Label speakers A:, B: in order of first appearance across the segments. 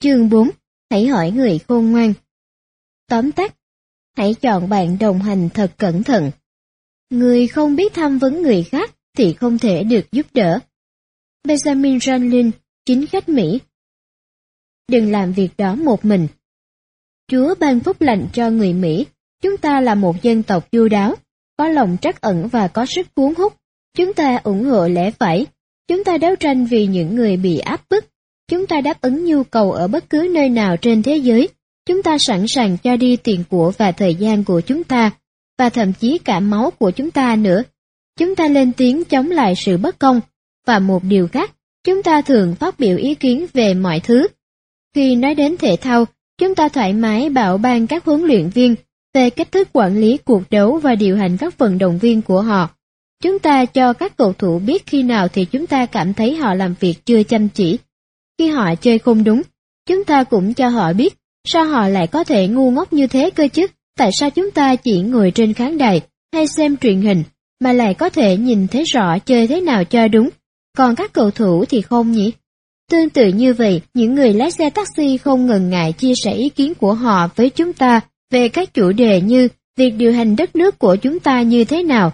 A: Chương 4 Hãy hỏi người khôn ngoan Tóm tắt Hãy chọn bạn đồng hành thật cẩn thận. Người không biết tham vấn người khác thì không thể được giúp đỡ. Benjamin Franklin, chính khách Mỹ Đừng làm việc đó một mình. Chúa ban phúc lành cho người Mỹ. Chúng ta là một dân tộc chu đáo, có lòng trắc ẩn và có sức cuốn hút. Chúng ta ủng hộ lẽ phải. Chúng ta đấu tranh vì những người bị áp bức. Chúng ta đáp ứng nhu cầu ở bất cứ nơi nào trên thế giới. Chúng ta sẵn sàng cho đi tiền của và thời gian của chúng ta, và thậm chí cả máu của chúng ta nữa. Chúng ta lên tiếng chống lại sự bất công. Và một điều khác, chúng ta thường phát biểu ý kiến về mọi thứ. Khi nói đến thể thao, chúng ta thoải mái bảo ban các huấn luyện viên về cách thức quản lý cuộc đấu và điều hành các vận động viên của họ. Chúng ta cho các cầu thủ biết khi nào thì chúng ta cảm thấy họ làm việc chưa chăm chỉ. Khi họ chơi không đúng, chúng ta cũng cho họ biết sao họ lại có thể ngu ngốc như thế cơ chứ, tại sao chúng ta chỉ ngồi trên khán đài hay xem truyền hình mà lại có thể nhìn thấy rõ chơi thế nào cho đúng, còn các cầu thủ thì không nhỉ? Tương tự như vậy, những người lái xe taxi không ngần ngại chia sẻ ý kiến của họ với chúng ta về các chủ đề như việc điều hành đất nước của chúng ta như thế nào.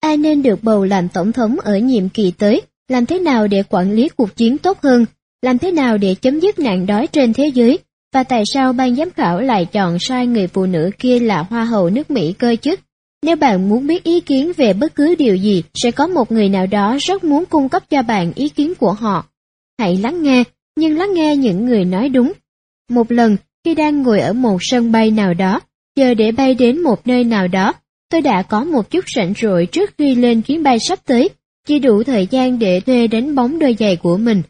A: Ai nên được bầu làm tổng thống ở nhiệm kỳ tới, làm thế nào để quản lý cuộc chiến tốt hơn, làm thế nào để chấm dứt nạn đói trên thế giới, và tại sao ban giám khảo lại chọn sai người phụ nữ kia là hoa hậu nước Mỹ cơ chứ? Nếu bạn muốn biết ý kiến về bất cứ điều gì, sẽ có một người nào đó rất muốn cung cấp cho bạn ý kiến của họ. Hãy lắng nghe, nhưng lắng nghe những người nói đúng. Một lần, khi đang ngồi ở một sân bay nào đó, chờ để bay đến một nơi nào đó, tôi đã có một chút rảnh rỗi trước khi lên chuyến bay sắp tới, chỉ đủ thời gian để thuê đánh bóng đôi giày của mình.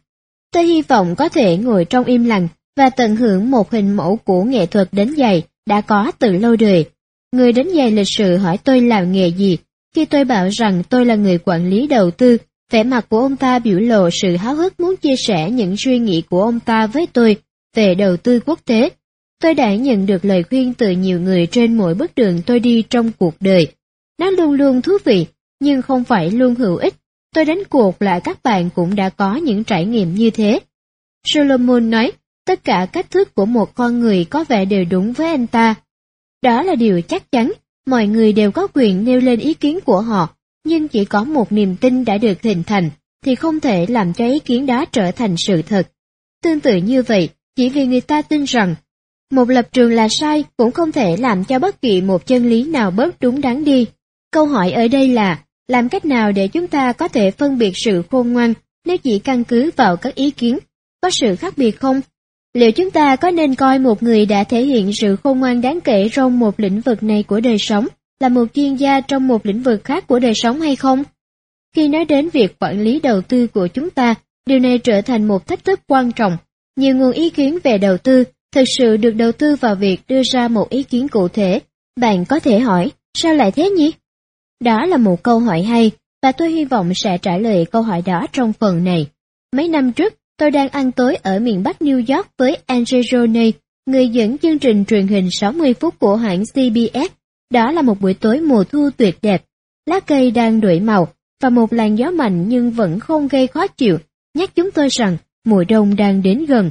A: Tôi hy vọng có thể ngồi trong im lặng và tận hưởng một hình mẫu của nghệ thuật đến giày đã có từ lâu đời. Người đến giày lịch sự hỏi tôi làm nghề gì, khi tôi bảo rằng tôi là người quản lý đầu tư, vẻ mặt của ông ta biểu lộ sự háo hức muốn chia sẻ những suy nghĩ của ông ta với tôi về đầu tư quốc tế. Tôi đã nhận được lời khuyên từ nhiều người trên mỗi bước đường tôi đi trong cuộc đời. Nó luôn luôn thú vị, nhưng không phải luôn hữu ích. Tôi đánh cuộc là các bạn cũng đã có những trải nghiệm như thế. Solomon nói, tất cả cách thức của một con người có vẻ đều đúng với anh ta. Đó là điều chắc chắn, mọi người đều có quyền nêu lên ý kiến của họ, nhưng chỉ có một niềm tin đã được hình thành, thì không thể làm cho ý kiến đó trở thành sự thật. Tương tự như vậy, chỉ vì người ta tin rằng một lập trường là sai cũng không thể làm cho bất kỳ một chân lý nào bớt đúng đắn đi. Câu hỏi ở đây là, làm cách nào để chúng ta có thể phân biệt sự khôn ngoan nếu chỉ căn cứ vào các ý kiến? Có sự khác biệt không? Liệu chúng ta có nên coi một người đã thể hiện sự khôn ngoan đáng kể trong một lĩnh vực này của đời sống là một chuyên gia trong một lĩnh vực khác của đời sống hay không? Khi nói đến việc quản lý đầu tư của chúng ta, điều này trở thành một thách thức quan trọng. Nhiều nguồn ý kiến về đầu tư thực sự được đầu tư vào việc đưa ra một ý kiến cụ thể. Bạn có thể hỏi, sao lại thế nhỉ? Đó là một câu hỏi hay, và tôi hy vọng sẽ trả lời câu hỏi đó trong phần này. Mấy năm trước, tôi đang ăn tối ở miền Bắc New York với Andrew Roney, người dẫn chương trình truyền hình 60 phút của hãng CBS. Đó là một buổi tối mùa thu tuyệt đẹp. Lá cây đang đổi màu, và một làn gió mạnh nhưng vẫn không gây khó chịu, nhắc chúng tôi rằng mùa đông đang đến gần.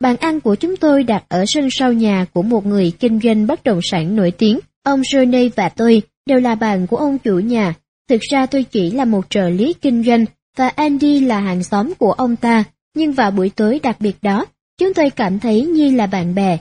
A: Bàn ăn của chúng tôi đặt ở sân sau nhà của một người kinh doanh bất động sản nổi tiếng. Ông Johnny và tôi đều là bạn của ông chủ nhà. Thực ra tôi chỉ là một trợ lý kinh doanh và Andy là hàng xóm của ông ta. Nhưng vào buổi tối đặc biệt đó, chúng tôi cảm thấy như là bạn bè.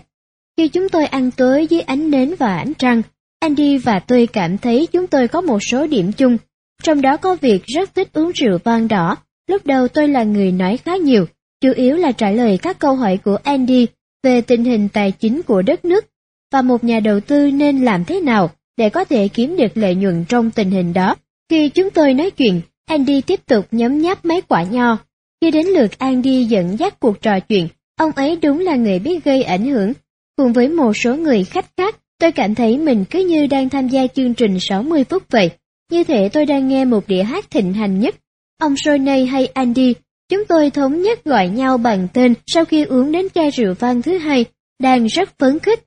A: Khi chúng tôi ăn tối dưới ánh nến và ánh trăng, Andy và tôi cảm thấy chúng tôi có một số điểm chung. Trong đó có việc rất thích uống rượu vang đỏ. Lúc đầu tôi là người nói khá nhiều, chủ yếu là trả lời các câu hỏi của Andy về tình hình tài chính của đất nước và một nhà đầu tư nên làm thế nào để có thể kiếm được lợi nhuận trong tình hình đó. Khi chúng tôi nói chuyện, Andy tiếp tục nhấm nháp mấy quả nho. Khi đến lượt Andy dẫn dắt cuộc trò chuyện, ông ấy đúng là người biết gây ảnh hưởng. Cùng với một số người khách khác, tôi cảm thấy mình cứ như đang tham gia chương trình 60 phút vậy. Như thể tôi đang nghe một đĩa hát thịnh hành nhất. Ông Sonny hay Andy Chúng tôi thống nhất gọi nhau bằng tên sau khi uống đến chai rượu vang thứ hai, đang rất phấn khích.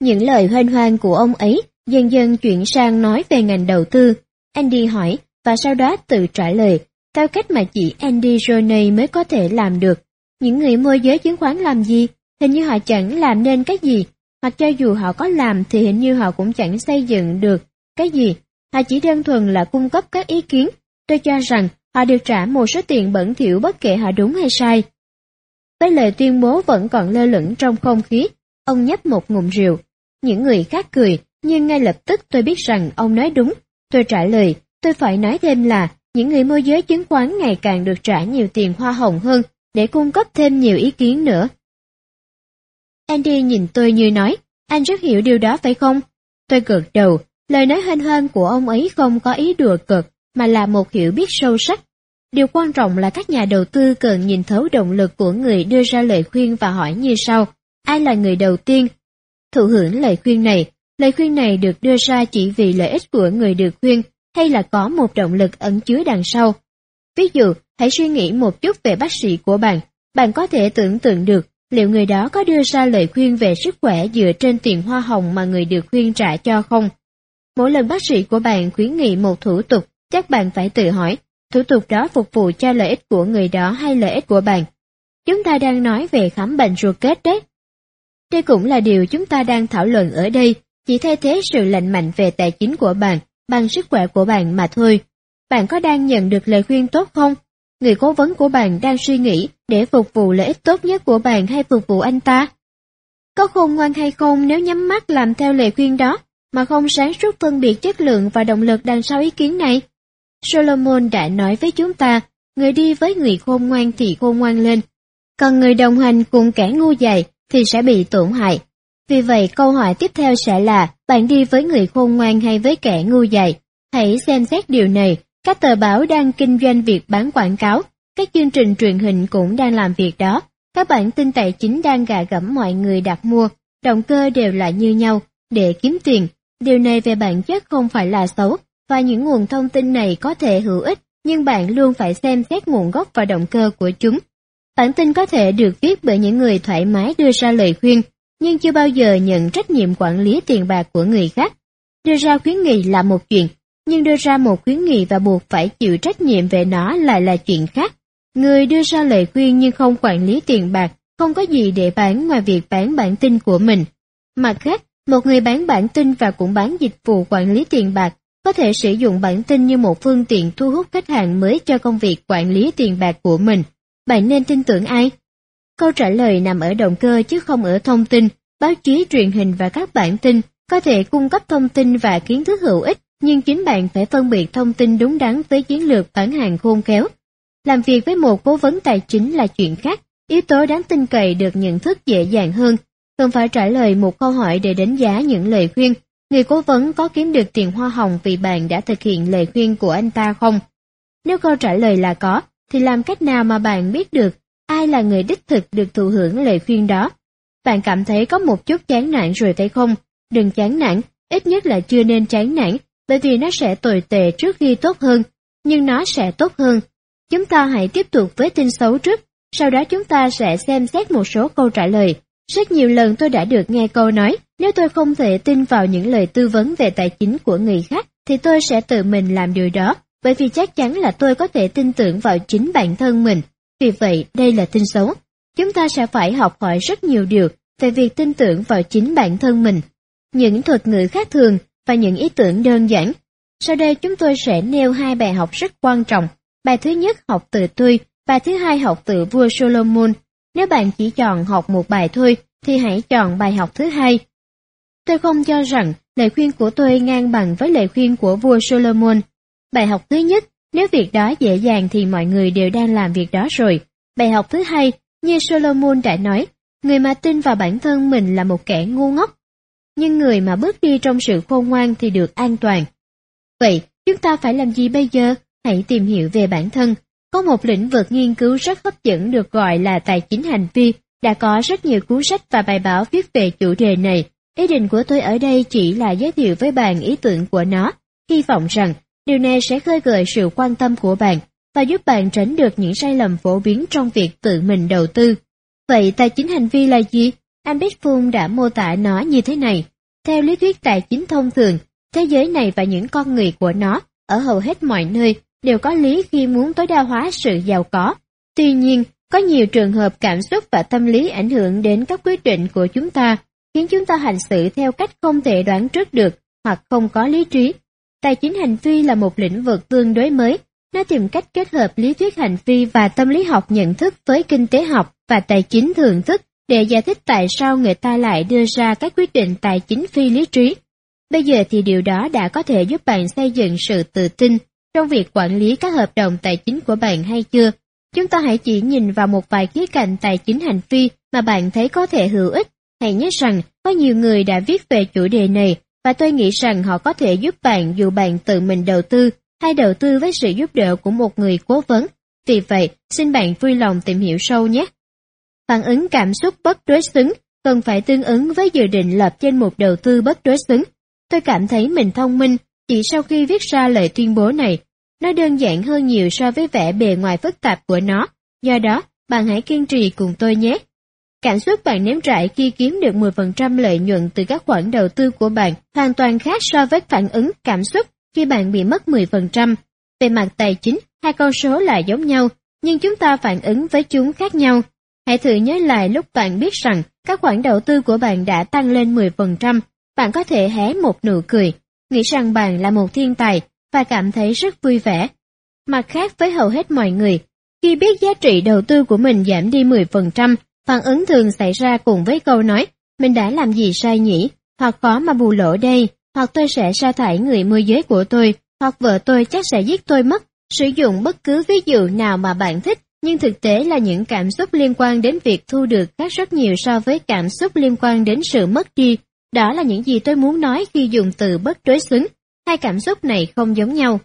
A: Những lời hoan hoang của ông ấy dần dần chuyển sang nói về ngành đầu tư. Andy hỏi và sau đó tự trả lời, theo cách mà chỉ Andy Rooney mới có thể làm được. Những người môi giới chứng khoán làm gì? hình như họ chẳng làm nên cái gì, hoặc cho dù họ có làm thì hình như họ cũng chẳng xây dựng được cái gì, họ chỉ đơn thuần là cung cấp các ý kiến. Tôi cho rằng họ được trả một số tiền bẩn thỉu bất kể họ đúng hay sai. Với lời tuyên bố vẫn còn lơ lửng trong không khí, ông nhấp một ngụm rượu. Những người khác cười, nhưng ngay lập tức tôi biết rằng ông nói đúng. Tôi trả lời, tôi phải nói thêm là những người môi giới chứng khoán ngày càng được trả nhiều tiền hoa hồng hơn để cung cấp thêm nhiều ý kiến nữa. Andy nhìn tôi như nói, anh rất hiểu điều đó phải không? Tôi gật đầu, lời nói hên hên của ông ấy không có ý đùa cợt, mà là một hiểu biết sâu sắc. Điều quan trọng là các nhà đầu tư cần nhìn thấu động lực của người đưa ra lời khuyên và hỏi như sau, ai là người đầu tiên? Thụ hưởng lời khuyên này, lời khuyên này được đưa ra chỉ vì lợi ích của người được khuyên, hay là có một động lực ẩn chứa đằng sau. Ví dụ, hãy suy nghĩ một chút về bác sĩ của bạn, bạn có thể tưởng tượng được liệu người đó có đưa ra lời khuyên về sức khỏe dựa trên tiền hoa hồng mà người được khuyên trả cho không? Mỗi lần bác sĩ của bạn khuyến nghị một thủ tục, chắc bạn phải tự hỏi, thủ tục đó phục vụ cho lợi ích của người đó hay lợi ích của bạn. Chúng ta đang nói về khám bệnh ruột kết đấy. Đây cũng là điều chúng ta đang thảo luận ở đây, chỉ thay thế sự lạnh mạnh về tài chính của bạn bằng sức khỏe của bạn mà thôi. Bạn có đang nhận được lời khuyên tốt không? Người cố vấn của bạn đang suy nghĩ để phục vụ lợi ích tốt nhất của bạn hay phục vụ anh ta? Có khôn ngoan hay không nếu nhắm mắt làm theo lời khuyên đó, mà không sáng suốt phân biệt chất lượng và động lực đằng sau ý kiến này? Solomon đã nói với chúng ta, người đi với người khôn ngoan thì khôn ngoan lên, còn người đồng hành cùng kẻ ngu dại thì sẽ bị tổn hại. Vì vậy câu hỏi tiếp theo sẽ là, bạn đi với người khôn ngoan hay với kẻ ngu dại? Hãy xem xét điều này các tờ báo đang kinh doanh việc bán quảng cáo, các chương trình truyền hình cũng đang làm việc đó, các bản tin tài chính đang gà gẫm mọi người đặt mua, động cơ đều là như nhau, để kiếm tiền. Điều này về bản chất không phải là xấu, và những nguồn thông tin này có thể hữu ích, nhưng bạn luôn phải xem xét nguồn gốc và động cơ của chúng. Bản tin có thể được viết bởi những người thoải mái đưa ra lời khuyên, nhưng chưa bao giờ nhận trách nhiệm quản lý tiền bạc của người khác. Đưa ra khuyến nghị là một chuyện, nhưng đưa ra một khuyến nghị và buộc phải chịu trách nhiệm về nó lại là chuyện khác. Người đưa ra lời khuyên nhưng không quản lý tiền bạc, không có gì để bán ngoài việc bán bản tin của mình. Mặt khác, một người bán bản tin và cũng bán dịch vụ quản lý tiền bạc có thể sử dụng bản tin như một phương tiện thu hút khách hàng mới cho công việc quản lý tiền bạc của mình. Bạn nên tin tưởng ai? Câu trả lời nằm ở động cơ chứ không ở thông tin, báo chí truyền hình và các bản tin có thể cung cấp thông tin và kiến thức hữu ích nhưng chính bạn phải phân biệt thông tin đúng đắn với chiến lược bán hàng khôn khéo. Làm việc với một cố vấn tài chính là chuyện khác, yếu tố đáng tin cậy được nhận thức dễ dàng hơn. Cần phải trả lời một câu hỏi để đánh giá những lời khuyên. Người cố vấn có kiếm được tiền hoa hồng vì bạn đã thực hiện lời khuyên của anh ta không? Nếu câu trả lời là có, thì làm cách nào mà bạn biết được ai là người đích thực được thụ hưởng lời khuyên đó? Bạn cảm thấy có một chút chán nản rồi phải không? Đừng chán nản, ít nhất là chưa nên chán nản, bởi vì nó sẽ tồi tệ trước khi tốt hơn, nhưng nó sẽ tốt hơn. Chúng ta hãy tiếp tục với tin xấu trước, sau đó chúng ta sẽ xem xét một số câu trả lời. Rất nhiều lần tôi đã được nghe câu nói, nếu tôi không thể tin vào những lời tư vấn về tài chính của người khác, thì tôi sẽ tự mình làm điều đó, bởi vì chắc chắn là tôi có thể tin tưởng vào chính bản thân mình. Vì vậy, đây là tin xấu. Chúng ta sẽ phải học hỏi rất nhiều điều về việc tin tưởng vào chính bản thân mình. Những thuật ngữ khác thường và những ý tưởng đơn giản. Sau đây chúng tôi sẽ nêu hai bài học rất quan trọng. Bài thứ nhất học từ tôi, bài thứ hai học từ vua Solomon. Nếu bạn chỉ chọn học một bài thôi, thì hãy chọn bài học thứ hai. Tôi không cho rằng lời khuyên của tôi ngang bằng với lời khuyên của vua Solomon. Bài học thứ nhất, nếu việc đó dễ dàng thì mọi người đều đang làm việc đó rồi. Bài học thứ hai, như Solomon đã nói, người mà tin vào bản thân mình là một kẻ ngu ngốc, nhưng người mà bước đi trong sự khôn ngoan thì được an toàn. Vậy, chúng ta phải làm gì bây giờ? Hãy tìm hiểu về bản thân. Có một lĩnh vực nghiên cứu rất hấp dẫn được gọi là tài chính hành vi, đã có rất nhiều cuốn sách và bài báo viết về chủ đề này. Ý định của tôi ở đây chỉ là giới thiệu với bạn ý tưởng của nó, hy vọng rằng điều này sẽ khơi gợi sự quan tâm của bạn và giúp bạn tránh được những sai lầm phổ biến trong việc tự mình đầu tư. Vậy tài chính hành vi là gì? Anh Bitfung đã mô tả nó như thế này. Theo lý thuyết tài chính thông thường, thế giới này và những con người của nó, ở hầu hết mọi nơi, đều có lý khi muốn tối đa hóa sự giàu có. Tuy nhiên, Có nhiều trường hợp cảm xúc và tâm lý ảnh hưởng đến các quyết định của chúng ta, khiến chúng ta hành xử theo cách không thể đoán trước được hoặc không có lý trí. Tài chính hành vi là một lĩnh vực tương đối mới, nó tìm cách kết hợp lý thuyết hành vi và tâm lý học nhận thức với kinh tế học và tài chính thường thức để giải thích tại sao người ta lại đưa ra các quyết định tài chính phi lý trí. Bây giờ thì điều đó đã có thể giúp bạn xây dựng sự tự tin trong việc quản lý các hợp đồng tài chính của bạn hay chưa? Chúng ta hãy chỉ nhìn vào một vài khía cạnh tài chính hành vi mà bạn thấy có thể hữu ích. Hãy nhớ rằng có nhiều người đã viết về chủ đề này và tôi nghĩ rằng họ có thể giúp bạn dù bạn tự mình đầu tư hay đầu tư với sự giúp đỡ của một người cố vấn. Vì vậy, xin bạn vui lòng tìm hiểu sâu nhé. Phản ứng cảm xúc bất đối xứng cần phải tương ứng với dự định lập trên một đầu tư bất đối xứng. Tôi cảm thấy mình thông minh chỉ sau khi viết ra lời tuyên bố này. Nó đơn giản hơn nhiều so với vẻ bề ngoài phức tạp của nó. Do đó, bạn hãy kiên trì cùng tôi nhé. Cảm xúc bạn nếm trải khi kiếm được 10% lợi nhuận từ các khoản đầu tư của bạn hoàn toàn khác so với phản ứng cảm xúc khi bạn bị mất 10%. Về mặt tài chính, hai con số là giống nhau, nhưng chúng ta phản ứng với chúng khác nhau. Hãy thử nhớ lại lúc bạn biết rằng các khoản đầu tư của bạn đã tăng lên 10%, bạn có thể hé một nụ cười, nghĩ rằng bạn là một thiên tài và cảm thấy rất vui vẻ. Mặt khác với hầu hết mọi người, khi biết giá trị đầu tư của mình giảm đi 10%, phản ứng thường xảy ra cùng với câu nói, mình đã làm gì sai nhỉ, hoặc khó mà bù lỗ đây, hoặc tôi sẽ sa thải người môi giới của tôi, hoặc vợ tôi chắc sẽ giết tôi mất. Sử dụng bất cứ ví dụ nào mà bạn thích, nhưng thực tế là những cảm xúc liên quan đến việc thu được khác rất nhiều so với cảm xúc liên quan đến sự mất đi. Đó là những gì tôi muốn nói khi dùng từ bất đối xứng. Hai cảm xúc này không giống nhau.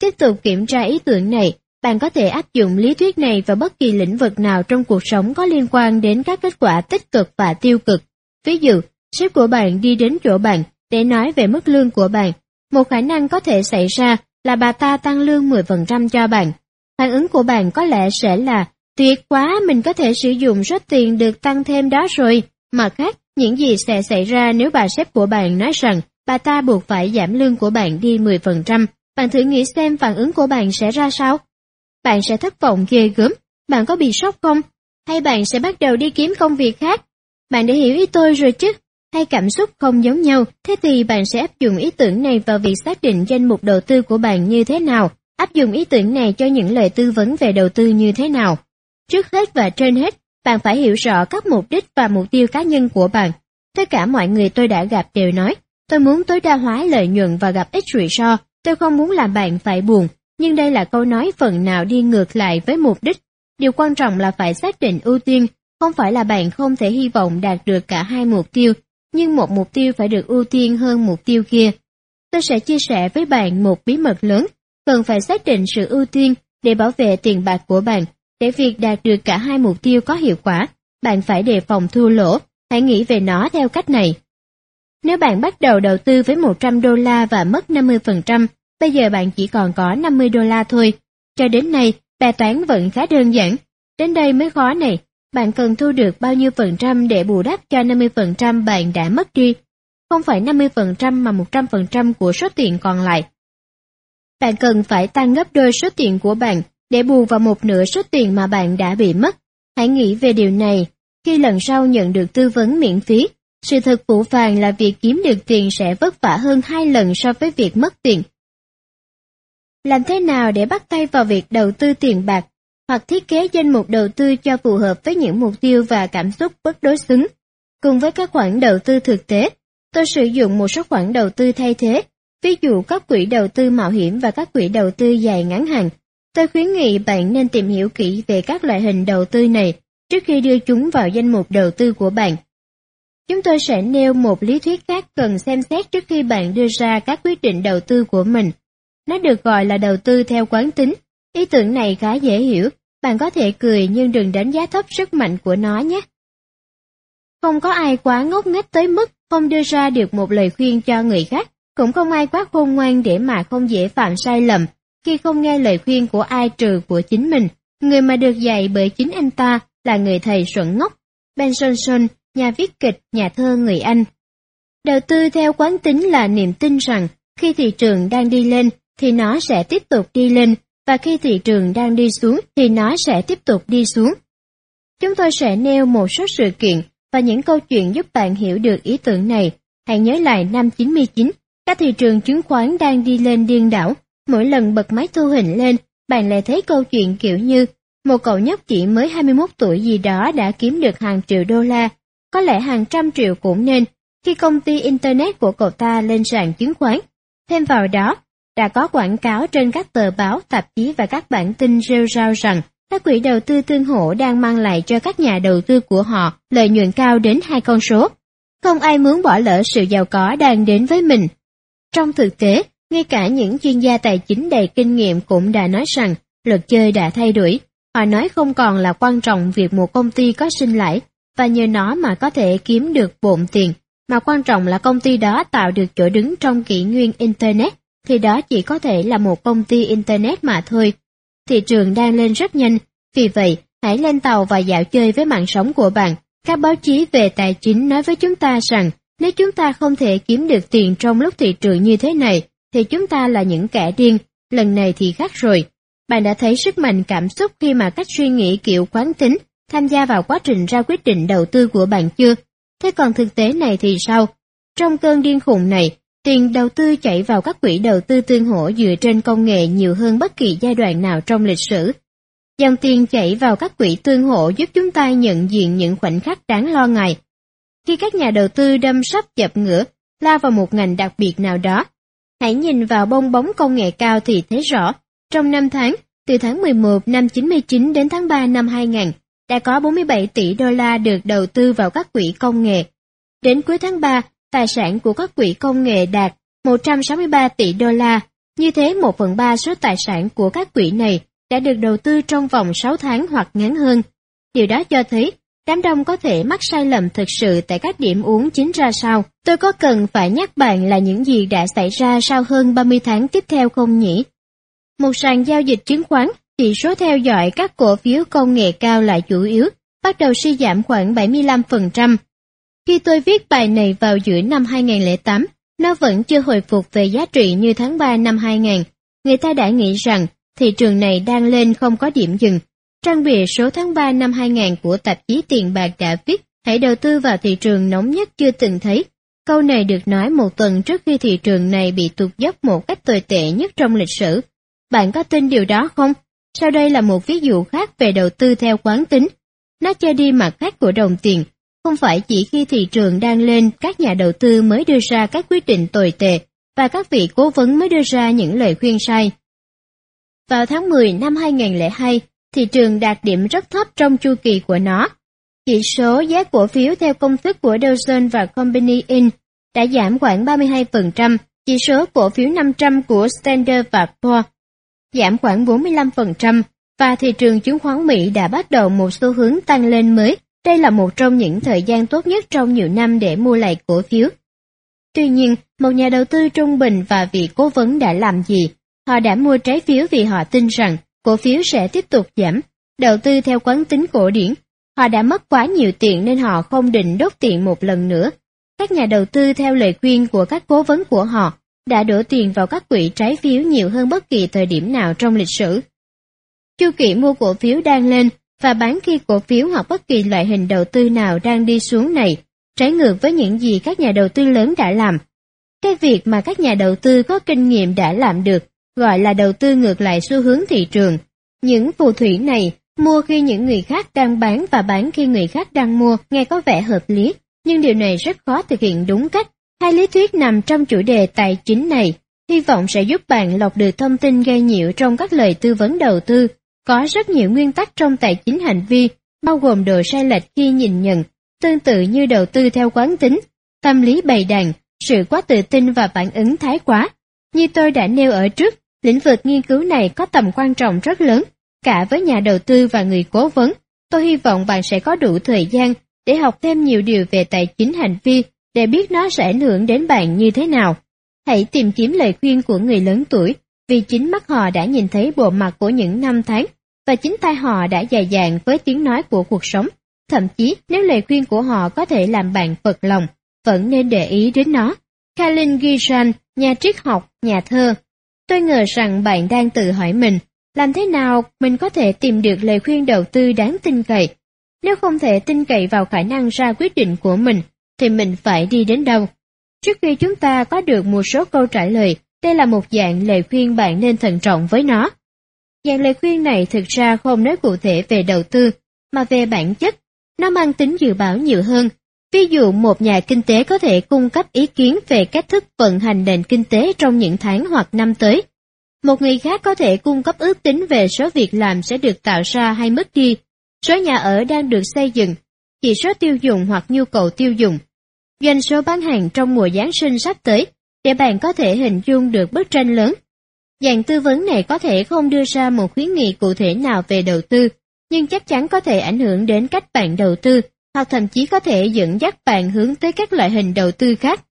A: Tiếp tục kiểm tra ý tưởng này, bạn có thể áp dụng lý thuyết này vào bất kỳ lĩnh vực nào trong cuộc sống có liên quan đến các kết quả tích cực và tiêu cực. Ví dụ, sếp của bạn đi đến chỗ bạn để nói về mức lương của bạn. Một khả năng có thể xảy ra là bà ta tăng lương 10% cho bạn. Phản ứng của bạn có lẽ sẽ là tuyệt quá mình có thể sử dụng số tiền được tăng thêm đó rồi. Mặt khác, những gì sẽ xảy ra nếu bà sếp của bạn nói rằng bà ta buộc phải giảm lương của bạn đi 10%. Bạn thử nghĩ xem phản ứng của bạn sẽ ra sao? Bạn sẽ thất vọng ghê gớm, bạn có bị sốc không? Hay bạn sẽ bắt đầu đi kiếm công việc khác? Bạn đã hiểu ý tôi rồi chứ? Hai cảm xúc không giống nhau, thế thì bạn sẽ áp dụng ý tưởng này vào việc xác định danh mục đầu tư của bạn như thế nào, áp dụng ý tưởng này cho những lời tư vấn về đầu tư như thế nào. Trước hết và trên hết, bạn phải hiểu rõ các mục đích và mục tiêu cá nhân của bạn. Tất cả mọi người tôi đã gặp đều nói, tôi muốn tối đa hóa lợi nhuận và gặp ít rủi ro, tôi không muốn làm bạn phải buồn, nhưng đây là câu nói phần nào đi ngược lại với mục đích. Điều quan trọng là phải xác định ưu tiên, không phải là bạn không thể hy vọng đạt được cả hai mục tiêu, nhưng một mục tiêu phải được ưu tiên hơn mục tiêu kia. Tôi sẽ chia sẻ với bạn một bí mật lớn, cần phải xác định sự ưu tiên để bảo vệ tiền bạc của bạn. Để việc đạt được cả hai mục tiêu có hiệu quả, bạn phải đề phòng thua lỗ, hãy nghĩ về nó theo cách này. Nếu bạn bắt đầu đầu tư với 100 đô la và mất 50%, bây giờ bạn chỉ còn có 50 đô la thôi. Cho đến nay, bài toán vẫn khá đơn giản. Đến đây mới khó này, bạn cần thu được bao nhiêu phần trăm để bù đắp cho 50% bạn đã mất đi, không phải 50% mà 100% của số tiền còn lại. Bạn cần phải tăng gấp đôi số tiền của bạn để bù vào một nửa số tiền mà bạn đã bị mất. Hãy nghĩ về điều này khi lần sau nhận được tư vấn miễn phí. Sự thật phụ phàng là việc kiếm được tiền sẽ vất vả hơn hai lần so với việc mất tiền. Làm thế nào để bắt tay vào việc đầu tư tiền bạc hoặc thiết kế danh mục đầu tư cho phù hợp với những mục tiêu và cảm xúc bất đối xứng. Cùng với các khoản đầu tư thực tế, tôi sử dụng một số khoản đầu tư thay thế, ví dụ các quỹ đầu tư mạo hiểm và các quỹ đầu tư dài ngắn hạn. Tôi khuyến nghị bạn nên tìm hiểu kỹ về các loại hình đầu tư này trước khi đưa chúng vào danh mục đầu tư của bạn. Chúng tôi sẽ nêu một lý thuyết khác cần xem xét trước khi bạn đưa ra các quyết định đầu tư của mình. Nó được gọi là đầu tư theo quán tính Ý tưởng này khá dễ hiểu, bạn có thể cười nhưng đừng đánh giá thấp sức mạnh của nó nhé. Không có ai quá ngốc nghếch tới mức không đưa ra được một lời khuyên cho người khác, cũng không ai quá khôn ngoan để mà không dễ phạm sai lầm khi không nghe lời khuyên của ai trừ của chính mình. Người mà được dạy bởi chính anh ta là người thầy xuẩn ngốc, Ben Johnson, nhà viết kịch, nhà thơ người Anh. Đầu tư theo quán tính là niềm tin rằng khi thị trường đang đi lên thì nó sẽ tiếp tục đi lên và khi thị trường đang đi xuống thì nó sẽ tiếp tục đi xuống. Chúng tôi sẽ nêu một số sự kiện và những câu chuyện giúp bạn hiểu được ý tưởng này. Hãy nhớ lại năm 99, các thị trường chứng khoán đang đi lên điên đảo. Mỗi lần bật máy thu hình lên, bạn lại thấy câu chuyện kiểu như một cậu nhóc chỉ mới 21 tuổi gì đó đã kiếm được hàng triệu đô la, có lẽ hàng trăm triệu cũng nên, khi công ty Internet của cậu ta lên sàn chứng khoán. Thêm vào đó, đã có quảng cáo trên các tờ báo, tạp chí và các bản tin rêu rao rằng các quỹ đầu tư tương hỗ đang mang lại cho các nhà đầu tư của họ lợi nhuận cao đến hai con số. Không ai muốn bỏ lỡ sự giàu có đang đến với mình. Trong thực tế, ngay cả những chuyên gia tài chính đầy kinh nghiệm cũng đã nói rằng luật chơi đã thay đổi. Họ nói không còn là quan trọng việc một công ty có sinh lãi và nhờ nó mà có thể kiếm được bộn tiền, mà quan trọng là công ty đó tạo được chỗ đứng trong kỷ nguyên Internet, thì đó chỉ có thể là một công ty Internet mà thôi. Thị trường đang lên rất nhanh, vì vậy hãy lên tàu và dạo chơi với mạng sống của bạn. Các báo chí về tài chính nói với chúng ta rằng nếu chúng ta không thể kiếm được tiền trong lúc thị trường như thế này, thì chúng ta là những kẻ điên, lần này thì khác rồi. Bạn đã thấy sức mạnh cảm xúc khi mà cách suy nghĩ kiểu quán tính tham gia vào quá trình ra quyết định đầu tư của bạn chưa? Thế còn thực tế này thì sao? Trong cơn điên khùng này, tiền đầu tư chảy vào các quỹ đầu tư tương hỗ dựa trên công nghệ nhiều hơn bất kỳ giai đoạn nào trong lịch sử. Dòng tiền chảy vào các quỹ tương hỗ giúp chúng ta nhận diện những khoảnh khắc đáng lo ngại. Khi các nhà đầu tư đâm sắp dập ngửa, lao vào một ngành đặc biệt nào đó, hãy nhìn vào bong bóng công nghệ cao thì thấy rõ, trong năm tháng, từ tháng 11 năm 99 đến tháng 3 năm 2000, đã có 47 tỷ đô la được đầu tư vào các quỹ công nghệ. Đến cuối tháng 3, tài sản của các quỹ công nghệ đạt 163 tỷ đô la, như thế 1 phần 3 số tài sản của các quỹ này đã được đầu tư trong vòng 6 tháng hoặc ngắn hơn. Điều đó cho thấy đám đông có thể mắc sai lầm thực sự tại các điểm uống chính ra sao. Tôi có cần phải nhắc bạn là những gì đã xảy ra sau hơn 30 tháng tiếp theo không nhỉ? Một sàn giao dịch chứng khoán, chỉ số theo dõi các cổ phiếu công nghệ cao là chủ yếu, bắt đầu suy giảm khoảng 75%. Khi tôi viết bài này vào giữa năm 2008, nó vẫn chưa hồi phục về giá trị như tháng 3 năm 2000. Người ta đã nghĩ rằng thị trường này đang lên không có điểm dừng. Trang bìa số tháng 3 năm 2000 của tạp chí Tiền bạc đã viết hãy đầu tư vào thị trường nóng nhất chưa từng thấy. Câu này được nói một tuần trước khi thị trường này bị tụt dốc một cách tồi tệ nhất trong lịch sử. Bạn có tin điều đó không? Sau đây là một ví dụ khác về đầu tư theo quán tính. Nó cho đi mặt khác của đồng tiền. Không phải chỉ khi thị trường đang lên các nhà đầu tư mới đưa ra các quyết định tồi tệ và các vị cố vấn mới đưa ra những lời khuyên sai. Vào tháng 10 năm 2002, thị trường đạt điểm rất thấp trong chu kỳ của nó. Chỉ số giá cổ phiếu theo công thức của Dawson và Company Inc. đã giảm khoảng 32%, chỉ số cổ phiếu 500 của Standard và Poor giảm khoảng 45% và thị trường chứng khoán Mỹ đã bắt đầu một xu hướng tăng lên mới. Đây là một trong những thời gian tốt nhất trong nhiều năm để mua lại cổ phiếu. Tuy nhiên, một nhà đầu tư trung bình và vị cố vấn đã làm gì? Họ đã mua trái phiếu vì họ tin rằng cổ phiếu sẽ tiếp tục giảm, đầu tư theo quán tính cổ điển. Họ đã mất quá nhiều tiền nên họ không định đốt tiền một lần nữa. Các nhà đầu tư theo lời khuyên của các cố vấn của họ đã đổ tiền vào các quỹ trái phiếu nhiều hơn bất kỳ thời điểm nào trong lịch sử. Chu kỳ mua cổ phiếu đang lên và bán khi cổ phiếu hoặc bất kỳ loại hình đầu tư nào đang đi xuống này, trái ngược với những gì các nhà đầu tư lớn đã làm. Cái việc mà các nhà đầu tư có kinh nghiệm đã làm được gọi là đầu tư ngược lại xu hướng thị trường. Những phù thủy này mua khi những người khác đang bán và bán khi người khác đang mua nghe có vẻ hợp lý, nhưng điều này rất khó thực hiện đúng cách Hai lý thuyết nằm trong chủ đề tài chính này, hy vọng sẽ giúp bạn lọc được thông tin gây nhiễu trong các lời tư vấn đầu tư. Có rất nhiều nguyên tắc trong tài chính hành vi, bao gồm độ sai lệch khi nhìn nhận, tương tự như đầu tư theo quán tính, tâm lý bày đàn, sự quá tự tin và phản ứng thái quá. Như tôi đã nêu ở trước, lĩnh vực nghiên cứu này có tầm quan trọng rất lớn, cả với nhà đầu tư và người cố vấn. Tôi hy vọng bạn sẽ có đủ thời gian để học thêm nhiều điều về tài chính hành vi để biết nó sẽ ảnh hưởng đến bạn như thế nào. Hãy tìm kiếm lời khuyên của người lớn tuổi, vì chính mắt họ đã nhìn thấy bộ mặt của những năm tháng, và chính tay họ đã dài dạn với tiếng nói của cuộc sống. Thậm chí, nếu lời khuyên của họ có thể làm bạn phật lòng, vẫn nên để ý đến nó. Kalin Gishan, nhà triết học, nhà thơ. Tôi ngờ rằng bạn đang tự hỏi mình, Làm thế nào mình có thể tìm được lời khuyên đầu tư đáng tin cậy? Nếu không thể tin cậy vào khả năng ra quyết định của mình, thì mình phải đi đến đâu? Trước khi chúng ta có được một số câu trả lời, đây là một dạng lời khuyên bạn nên thận trọng với nó. Dạng lời khuyên này thực ra không nói cụ thể về đầu tư, mà về bản chất. Nó mang tính dự báo nhiều hơn. Ví dụ một nhà kinh tế có thể cung cấp ý kiến về cách thức vận hành nền kinh tế trong những tháng hoặc năm tới. Một người khác có thể cung cấp ước tính về số việc làm sẽ được tạo ra hay mất đi, số nhà ở đang được xây dựng, chỉ số tiêu dùng hoặc nhu cầu tiêu dùng, doanh số bán hàng trong mùa Giáng sinh sắp tới, để bạn có thể hình dung được bức tranh lớn. Dạng tư vấn này có thể không đưa ra một khuyến nghị cụ thể nào về đầu tư, nhưng chắc chắn có thể ảnh hưởng đến cách bạn đầu tư, hoặc thậm chí có thể dẫn dắt bạn hướng tới các loại hình đầu tư khác.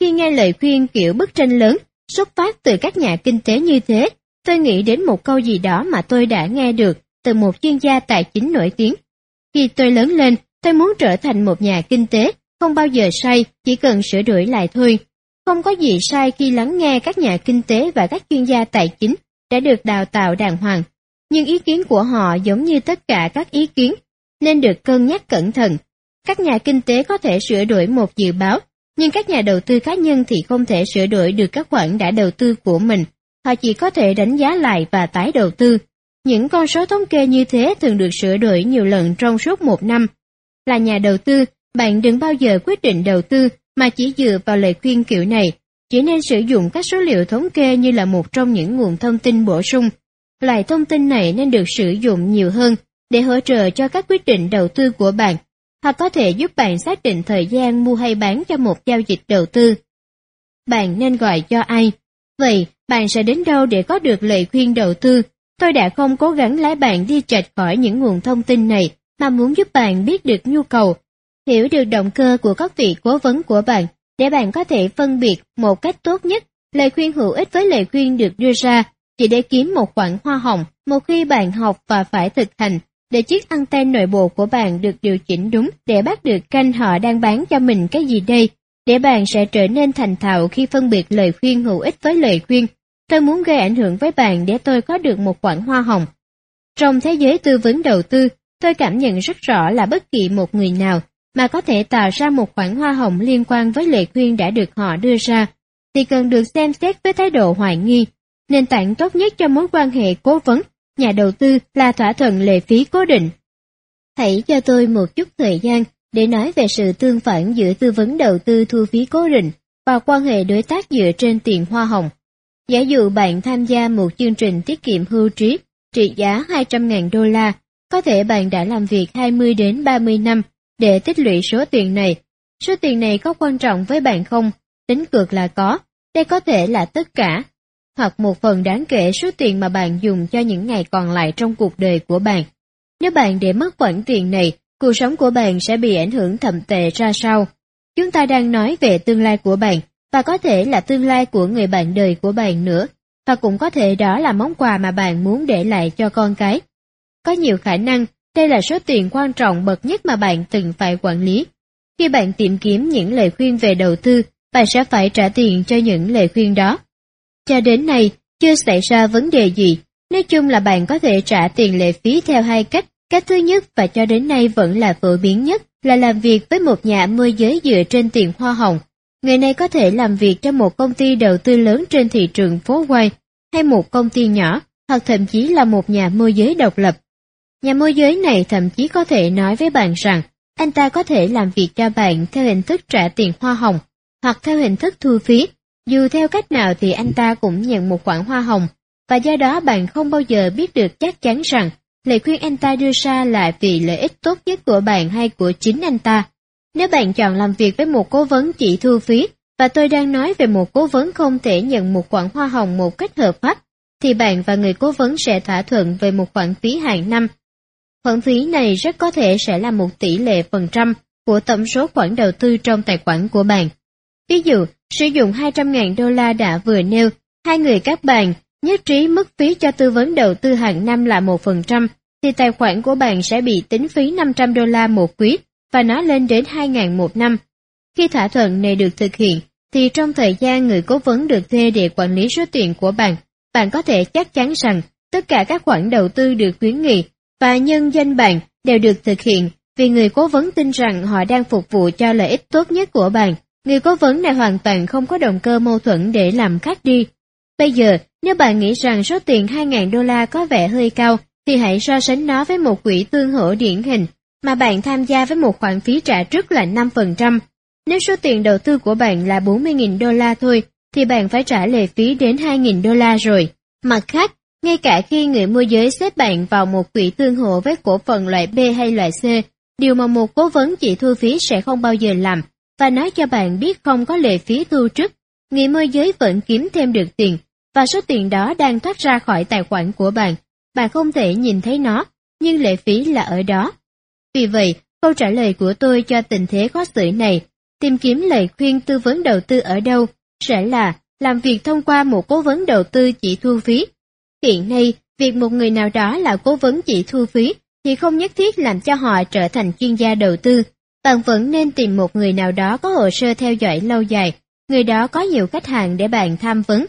A: Khi nghe lời khuyên kiểu bức tranh lớn, xuất phát từ các nhà kinh tế như thế, tôi nghĩ đến một câu gì đó mà tôi đã nghe được từ một chuyên gia tài chính nổi tiếng. Khi tôi lớn lên, tôi muốn trở thành một nhà kinh tế, không bao giờ sai, chỉ cần sửa đổi lại thôi. Không có gì sai khi lắng nghe các nhà kinh tế và các chuyên gia tài chính đã được đào tạo đàng hoàng, nhưng ý kiến của họ giống như tất cả các ý kiến, nên được cân nhắc cẩn thận. Các nhà kinh tế có thể sửa đổi một dự báo, nhưng các nhà đầu tư cá nhân thì không thể sửa đổi được các khoản đã đầu tư của mình. Họ chỉ có thể đánh giá lại và tái đầu tư. Những con số thống kê như thế thường được sửa đổi nhiều lần trong suốt một năm. Là nhà đầu tư, bạn đừng bao giờ quyết định đầu tư mà chỉ dựa vào lời khuyên kiểu này, chỉ nên sử dụng các số liệu thống kê như là một trong những nguồn thông tin bổ sung. Loại thông tin này nên được sử dụng nhiều hơn để hỗ trợ cho các quyết định đầu tư của bạn, hoặc có thể giúp bạn xác định thời gian mua hay bán cho một giao dịch đầu tư. Bạn nên gọi cho ai? Vậy, bạn sẽ đến đâu để có được lời khuyên đầu tư? Tôi đã không cố gắng lái bạn đi chệch khỏi những nguồn thông tin này, mà muốn giúp bạn biết được nhu cầu hiểu được động cơ của các vị cố vấn của bạn, để bạn có thể phân biệt một cách tốt nhất lời khuyên hữu ích với lời khuyên được đưa ra. Chỉ để kiếm một khoản hoa hồng một khi bạn học và phải thực hành, để chiếc anten nội bộ của bạn được điều chỉnh đúng để bắt được canh họ đang bán cho mình cái gì đây, để bạn sẽ trở nên thành thạo khi phân biệt lời khuyên hữu ích với lời khuyên. Tôi muốn gây ảnh hưởng với bạn để tôi có được một khoản hoa hồng. Trong thế giới tư vấn đầu tư, tôi cảm nhận rất rõ là bất kỳ một người nào mà có thể tạo ra một khoản hoa hồng liên quan với lời khuyên đã được họ đưa ra, thì cần được xem xét với thái độ hoài nghi. Nền tảng tốt nhất cho mối quan hệ cố vấn, nhà đầu tư là thỏa thuận lệ phí cố định. Hãy cho tôi một chút thời gian để nói về sự tương phản giữa tư vấn đầu tư thu phí cố định và quan hệ đối tác dựa trên tiền hoa hồng. Giả dụ bạn tham gia một chương trình tiết kiệm hưu trí trị giá 200.000 đô la, có thể bạn đã làm việc 20 đến 30 năm để tích lũy số tiền này. Số tiền này có quan trọng với bạn không? Tính cược là có, đây có thể là tất cả, hoặc một phần đáng kể số tiền mà bạn dùng cho những ngày còn lại trong cuộc đời của bạn. Nếu bạn để mất khoản tiền này, cuộc sống của bạn sẽ bị ảnh hưởng thậm tệ ra sao? Chúng ta đang nói về tương lai của bạn, và có thể là tương lai của người bạn đời của bạn nữa, và cũng có thể đó là món quà mà bạn muốn để lại cho con cái. Có nhiều khả năng đây là số tiền quan trọng bậc nhất mà bạn từng phải quản lý. Khi bạn tìm kiếm những lời khuyên về đầu tư, bạn sẽ phải trả tiền cho những lời khuyên đó. Cho đến nay, chưa xảy ra vấn đề gì. Nói chung là bạn có thể trả tiền lệ phí theo hai cách. Cách thứ nhất và cho đến nay vẫn là phổ biến nhất là làm việc với một nhà môi giới dựa trên tiền hoa hồng. Người này có thể làm việc cho một công ty đầu tư lớn trên thị trường phố quay hay một công ty nhỏ hoặc thậm chí là một nhà môi giới độc lập. Nhà môi giới này thậm chí có thể nói với bạn rằng anh ta có thể làm việc cho bạn theo hình thức trả tiền hoa hồng hoặc theo hình thức thu phí. Dù theo cách nào thì anh ta cũng nhận một khoản hoa hồng và do đó bạn không bao giờ biết được chắc chắn rằng lời khuyên anh ta đưa ra là vì lợi ích tốt nhất của bạn hay của chính anh ta. Nếu bạn chọn làm việc với một cố vấn chỉ thu phí, và tôi đang nói về một cố vấn không thể nhận một khoản hoa hồng một cách hợp pháp, thì bạn và người cố vấn sẽ thỏa thuận về một khoản phí hàng năm Khoản phí này rất có thể sẽ là một tỷ lệ phần trăm của tổng số khoản đầu tư trong tài khoản của bạn. Ví dụ, sử dụng 200.000 đô la đã vừa nêu, hai người các bạn nhất trí mức phí cho tư vấn đầu tư hàng năm là 1%, thì tài khoản của bạn sẽ bị tính phí 500 đô la một quý và nó lên đến 2.000 một năm. Khi thỏa thuận này được thực hiện, thì trong thời gian người cố vấn được thuê để quản lý số tiền của bạn, bạn có thể chắc chắn rằng tất cả các khoản đầu tư được khuyến nghị và nhân danh bạn đều được thực hiện vì người cố vấn tin rằng họ đang phục vụ cho lợi ích tốt nhất của bạn. Người cố vấn này hoàn toàn không có động cơ mâu thuẫn để làm khách đi. Bây giờ, nếu bạn nghĩ rằng số tiền 2.000 đô la có vẻ hơi cao, thì hãy so sánh nó với một quỹ tương hỗ điển hình mà bạn tham gia với một khoản phí trả trước là 5%. Nếu số tiền đầu tư của bạn là 40.000 đô la thôi, thì bạn phải trả lệ phí đến 2.000 đô la rồi. Mặt khác, ngay cả khi người môi giới xếp bạn vào một quỹ tương hộ với cổ phần loại B hay loại C, điều mà một cố vấn chỉ thu phí sẽ không bao giờ làm, và nói cho bạn biết không có lệ phí thu trước, người môi giới vẫn kiếm thêm được tiền, và số tiền đó đang thoát ra khỏi tài khoản của bạn. Bạn không thể nhìn thấy nó, nhưng lệ phí là ở đó. Vì vậy, câu trả lời của tôi cho tình thế khó xử này, tìm kiếm lời khuyên tư vấn đầu tư ở đâu, sẽ là làm việc thông qua một cố vấn đầu tư chỉ thu phí. Hiện nay, việc một người nào đó là cố vấn chỉ thu phí thì không nhất thiết làm cho họ trở thành chuyên gia đầu tư. Bạn vẫn nên tìm một người nào đó có hồ sơ theo dõi lâu dài, người đó có nhiều khách hàng để bạn tham vấn.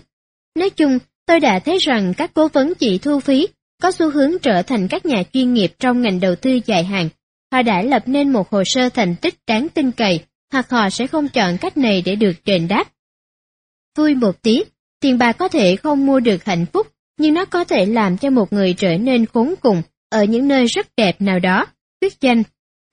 A: Nói chung, tôi đã thấy rằng các cố vấn chỉ thu phí có xu hướng trở thành các nhà chuyên nghiệp trong ngành đầu tư dài hạn. Họ đã lập nên một hồ sơ thành tích đáng tin cậy, hoặc họ sẽ không chọn cách này để được đền đáp. Vui một tí, tiền bạc có thể không mua được hạnh phúc, nhưng nó có thể làm cho một người trở nên khốn cùng ở những nơi rất đẹp nào đó. Thuyết danh,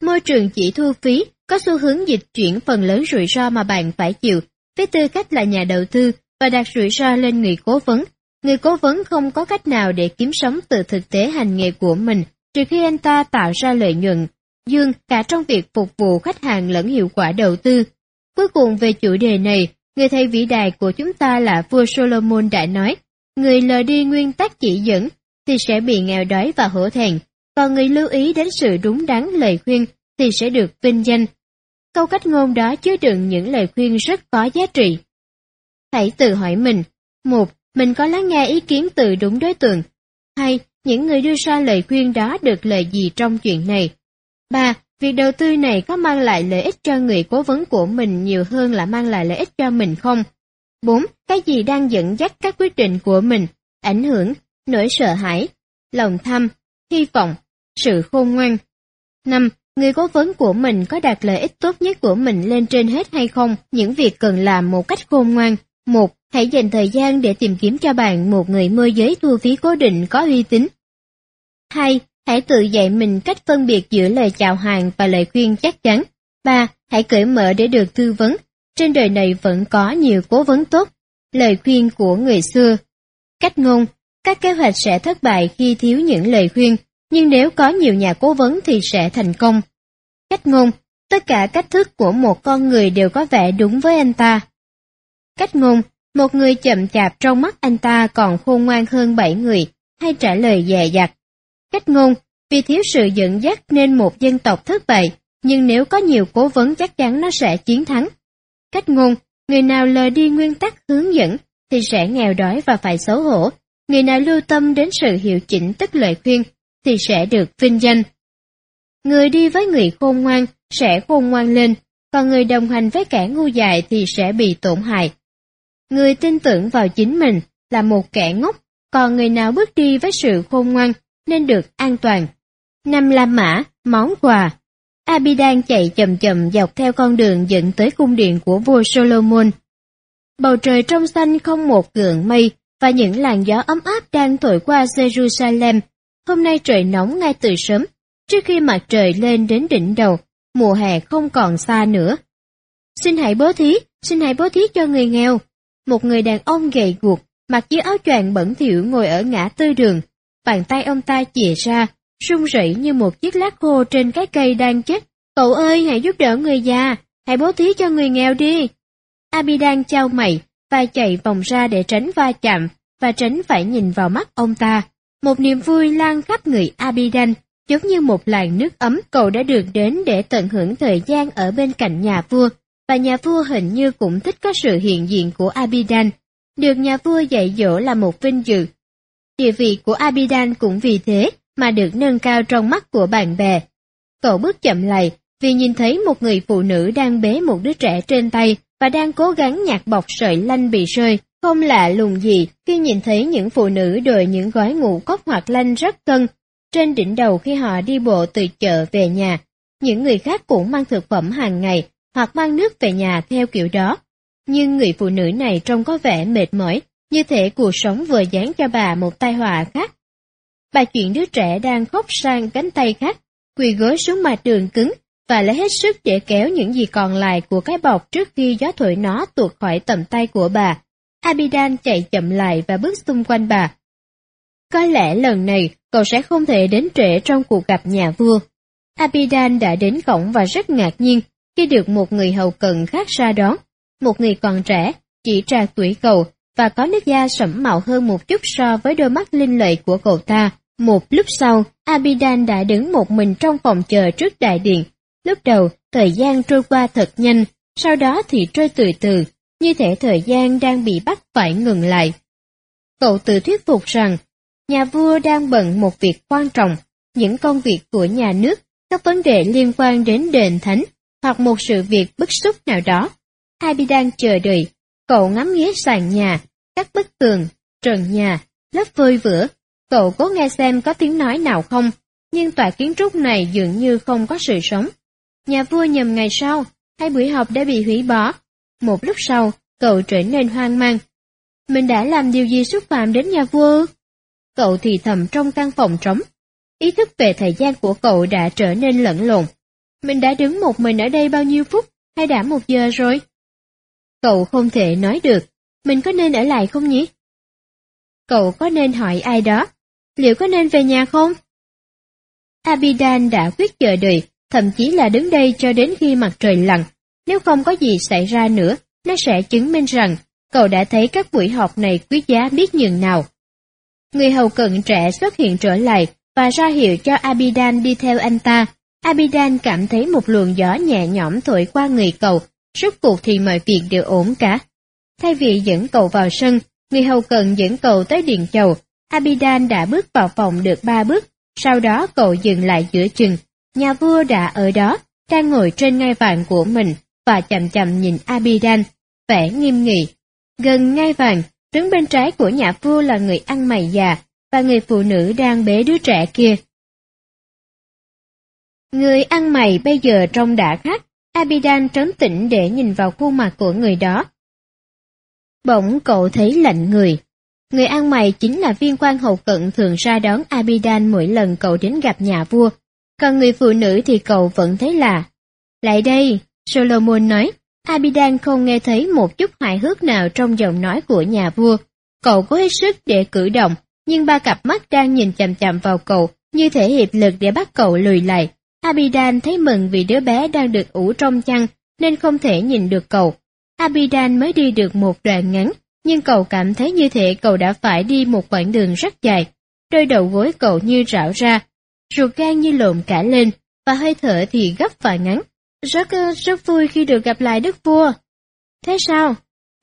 A: môi trường chỉ thu phí có xu hướng dịch chuyển phần lớn rủi ro mà bạn phải chịu với tư cách là nhà đầu tư và đặt rủi ro lên người cố vấn. Người cố vấn không có cách nào để kiếm sống từ thực tế hành nghề của mình trừ khi anh ta tạo ra lợi nhuận, dương cả trong việc phục vụ khách hàng lẫn hiệu quả đầu tư. Cuối cùng về chủ đề này, người thầy vĩ đại của chúng ta là vua Solomon đã nói, người lờ đi nguyên tắc chỉ dẫn thì sẽ bị nghèo đói và hổ thẹn, còn người lưu ý đến sự đúng đắn lời khuyên thì sẽ được vinh danh. Câu cách ngôn đó chứa đựng những lời khuyên rất có giá trị. Hãy tự hỏi mình, một, mình có lắng nghe ý kiến từ đúng đối tượng. Hai, những người đưa ra lời khuyên đó được lời gì trong chuyện này. Ba, việc đầu tư này có mang lại lợi ích cho người cố vấn của mình nhiều hơn là mang lại lợi ích cho mình không? Bốn, cái gì đang dẫn dắt các quyết định của mình, ảnh hưởng, nỗi sợ hãi, lòng tham, hy vọng, sự khôn ngoan. Năm, người cố vấn của mình có đặt lợi ích tốt nhất của mình lên trên hết hay không, những việc cần làm một cách khôn ngoan. Một, hãy dành thời gian để tìm kiếm cho bạn một người môi giới thu phí cố định có uy tín. Hai, hãy tự dạy mình cách phân biệt giữa lời chào hàng và lời khuyên chắc chắn. Ba, hãy cởi mở để được tư vấn. Trên đời này vẫn có nhiều cố vấn tốt. Lời khuyên của người xưa. Cách ngôn, các kế hoạch sẽ thất bại khi thiếu những lời khuyên, nhưng nếu có nhiều nhà cố vấn thì sẽ thành công. Cách ngôn, tất cả cách thức của một con người đều có vẻ đúng với anh ta. Cách ngôn, một người chậm chạp trong mắt anh ta còn khôn ngoan hơn bảy người, hay trả lời dè dặt. Cách ngôn, vì thiếu sự dẫn dắt nên một dân tộc thất bại, nhưng nếu có nhiều cố vấn chắc chắn nó sẽ chiến thắng. Cách ngôn, người nào lờ đi nguyên tắc hướng dẫn thì sẽ nghèo đói và phải xấu hổ, người nào lưu tâm đến sự hiệu chỉnh tức lời khuyên thì sẽ được vinh danh. Người đi với người khôn ngoan sẽ khôn ngoan lên, còn người đồng hành với kẻ ngu dại thì sẽ bị tổn hại. Người tin tưởng vào chính mình là một kẻ ngốc, còn người nào bước đi với sự khôn ngoan nên được an toàn. Năm La Mã, món quà. Abidan chạy chậm chậm dọc theo con đường dẫn tới cung điện của vua Solomon. Bầu trời trong xanh không một gượng mây và những làn gió ấm áp đang thổi qua Jerusalem. Hôm nay trời nóng ngay từ sớm, trước khi mặt trời lên đến đỉnh đầu, mùa hè không còn xa nữa. Xin hãy bố thí, xin hãy bố thí cho người nghèo. Một người đàn ông gầy guộc, mặc chiếc áo choàng bẩn thỉu ngồi ở ngã tư đường. Bàn tay ông ta chìa ra, run rẩy như một chiếc lá khô trên cái cây đang chết. Cậu ơi, hãy giúp đỡ người già, hãy bố thí cho người nghèo đi. Abidan trao mày và chạy vòng ra để tránh va chạm và tránh phải nhìn vào mắt ông ta. Một niềm vui lan khắp người Abidan, giống như một làn nước ấm cậu đã được đến để tận hưởng thời gian ở bên cạnh nhà vua, và nhà vua hình như cũng thích có sự hiện diện của Abidan. Được nhà vua dạy dỗ là một vinh dự. Địa vị của Abidan cũng vì thế mà được nâng cao trong mắt của bạn bè. Cậu bước chậm lại vì nhìn thấy một người phụ nữ đang bế một đứa trẻ trên tay và đang cố gắng nhặt bọc sợi lanh bị rơi. Không lạ lùng gì khi nhìn thấy những phụ nữ đội những gói ngũ cốc hoặc lanh rất cân trên đỉnh đầu khi họ đi bộ từ chợ về nhà. Những người khác cũng mang thực phẩm hàng ngày hoặc mang nước về nhà theo kiểu đó. Nhưng người phụ nữ này trông có vẻ mệt mỏi, như thể cuộc sống vừa dán cho bà một tai họa khác. Bà chuyển đứa trẻ đang khóc sang cánh tay khác, quỳ gối xuống mặt đường cứng và lấy hết sức để kéo những gì còn lại của cái bọc trước khi gió thổi nó tuột khỏi tầm tay của bà. Abidan chạy chậm lại và bước xung quanh bà. Có lẽ lần này cậu sẽ không thể đến trễ trong cuộc gặp nhà vua. Abidan đã đến cổng và rất ngạc nhiên khi được một người hầu cận khác ra đón. Một người còn trẻ, chỉ trạc tuổi cậu và có nước da sẫm màu hơn một chút so với đôi mắt linh lợi của cậu ta. Một lúc sau, Abidan đã đứng một mình trong phòng chờ trước đại điện. Lúc đầu, thời gian trôi qua thật nhanh, sau đó thì trôi từ từ, như thể thời gian đang bị bắt phải ngừng lại. Cậu tự thuyết phục rằng, nhà vua đang bận một việc quan trọng, những công việc của nhà nước, các vấn đề liên quan đến đền thánh, hoặc một sự việc bức xúc nào đó. Abidan chờ đợi, cậu ngắm nghía sàn nhà, các bức tường, trần nhà, lớp vôi vữa. Cậu cố nghe xem có tiếng nói nào không, nhưng tòa kiến trúc này dường như không có sự sống. Nhà vua nhầm ngày sau, hai buổi họp đã bị hủy bỏ. Một lúc sau, cậu trở nên hoang mang. Mình đã làm điều gì xúc phạm đến nhà vua? Cậu thì thầm trong căn phòng trống. Ý thức về thời gian của cậu đã trở nên lẫn lộn. Mình đã đứng một mình ở đây bao nhiêu phút, hay đã một giờ rồi? Cậu không thể nói được, mình có nên ở lại không nhỉ? Cậu có nên hỏi ai đó, liệu có nên về nhà không? Abidan đã quyết chờ đợi, thậm chí là đứng đây cho đến khi mặt trời lặn. Nếu không có gì xảy ra nữa, nó sẽ chứng minh rằng cậu đã thấy các buổi họp này quý giá biết nhường nào. Người hầu cận trẻ xuất hiện trở lại và ra hiệu cho Abidan đi theo anh ta. Abidan cảm thấy một luồng gió nhẹ nhõm thổi qua người cậu, rốt cuộc thì mọi việc đều ổn cả. Thay vì dẫn cậu vào sân, người hầu cận dẫn cậu tới điện chầu. Abidan đã bước vào phòng được ba bước, sau đó cậu dừng lại giữa chừng. Nhà vua đã ở đó, đang ngồi trên ngai vàng của mình và chậm chậm nhìn Abidan, vẻ nghiêm nghị. Gần ngai vàng, đứng bên trái của nhà vua là người ăn mày già và người phụ nữ đang bế đứa trẻ kia. Người ăn mày bây giờ trông đã khác, Abidan trấn tĩnh để nhìn vào khuôn mặt của người đó. Bỗng cậu thấy lạnh người. Người ăn mày chính là viên quan hậu cận thường ra đón Abidan mỗi lần cậu đến gặp nhà vua, còn người phụ nữ thì cậu vẫn thấy là. Lại đây, Solomon nói, Abidan không nghe thấy một chút hài hước nào trong giọng nói của nhà vua. Cậu có hết sức để cử động, nhưng ba cặp mắt đang nhìn chằm chằm vào cậu, như thể hiệp lực để bắt cậu lùi lại. Abidan thấy mừng vì đứa bé đang được ủ trong chăn, nên không thể nhìn được cậu. Abidan mới đi được một đoạn ngắn, nhưng cậu cảm thấy như thể cậu đã phải đi một quãng đường rất dài. Đôi đầu gối cậu như rạo ra, ruột gan như lộn cả lên, và hơi thở thì gấp và ngắn. Rất rất vui khi được gặp lại đức vua. Thế sao?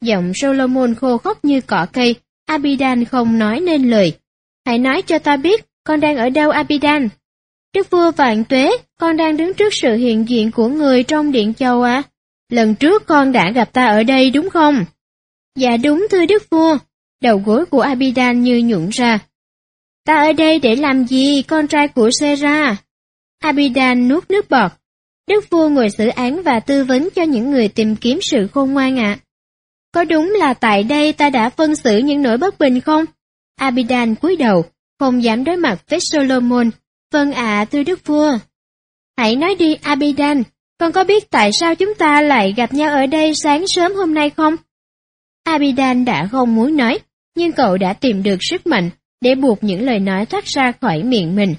A: Giọng Solomon khô khốc như cỏ cây, Abidan không nói nên lời. Hãy nói cho ta biết, con đang ở đâu Abidan? Đức vua vạn tuế, con đang đứng trước sự hiện diện của người trong điện châu à? Lần trước con đã gặp ta ở đây đúng không? Dạ đúng thưa đức vua. Đầu gối của Abidan như nhũn ra. Ta ở đây để làm gì, con trai của Sera? Abidan nuốt nước bọt. Đức vua ngồi xử án và tư vấn cho những người tìm kiếm sự khôn ngoan ạ. Có đúng là tại đây ta đã phân xử những nỗi bất bình không? Abidan cúi đầu, không dám đối mặt với Solomon. Vâng ạ, thưa đức vua. Hãy nói đi Abidan, con có biết tại sao chúng ta lại gặp nhau ở đây sáng sớm hôm nay không? Abidan đã không muốn nói, nhưng cậu đã tìm được sức mạnh để buộc những lời nói thoát ra khỏi miệng mình.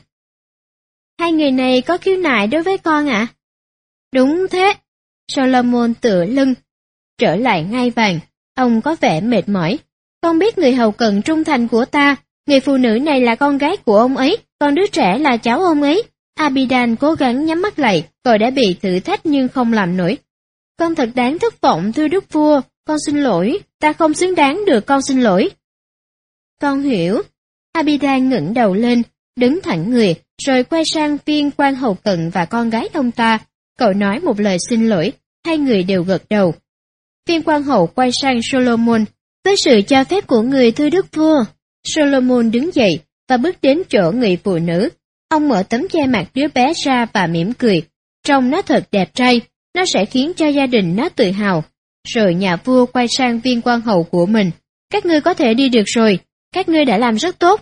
A: Hai người này có khiếu nại đối với con ạ? À? Đúng thế. Solomon tựa lưng, trở lại ngay vàng, ông có vẻ mệt mỏi. Con biết người hầu cận trung thành của ta, người phụ nữ này là con gái của ông ấy, còn đứa trẻ là cháu ông ấy. Abidan cố gắng nhắm mắt lại, cậu đã bị thử thách nhưng không làm nổi. Con thật đáng thất vọng thưa đức vua, con xin lỗi, ta không xứng đáng được con xin lỗi. Con hiểu. abida ngẩng đầu lên, đứng thẳng người, rồi quay sang viên quan hầu cận và con gái ông ta. Cậu nói một lời xin lỗi, hai người đều gật đầu. Viên quan hậu quay sang Solomon, Với sự cho phép của người thưa đức vua, Solomon đứng dậy và bước đến chỗ người phụ nữ. Ông mở tấm che mặt đứa bé ra và mỉm cười. Trông nó thật đẹp trai, nó sẽ khiến cho gia đình nó tự hào. Rồi nhà vua quay sang viên quan hầu của mình. Các ngươi có thể đi được rồi, các ngươi đã làm rất tốt.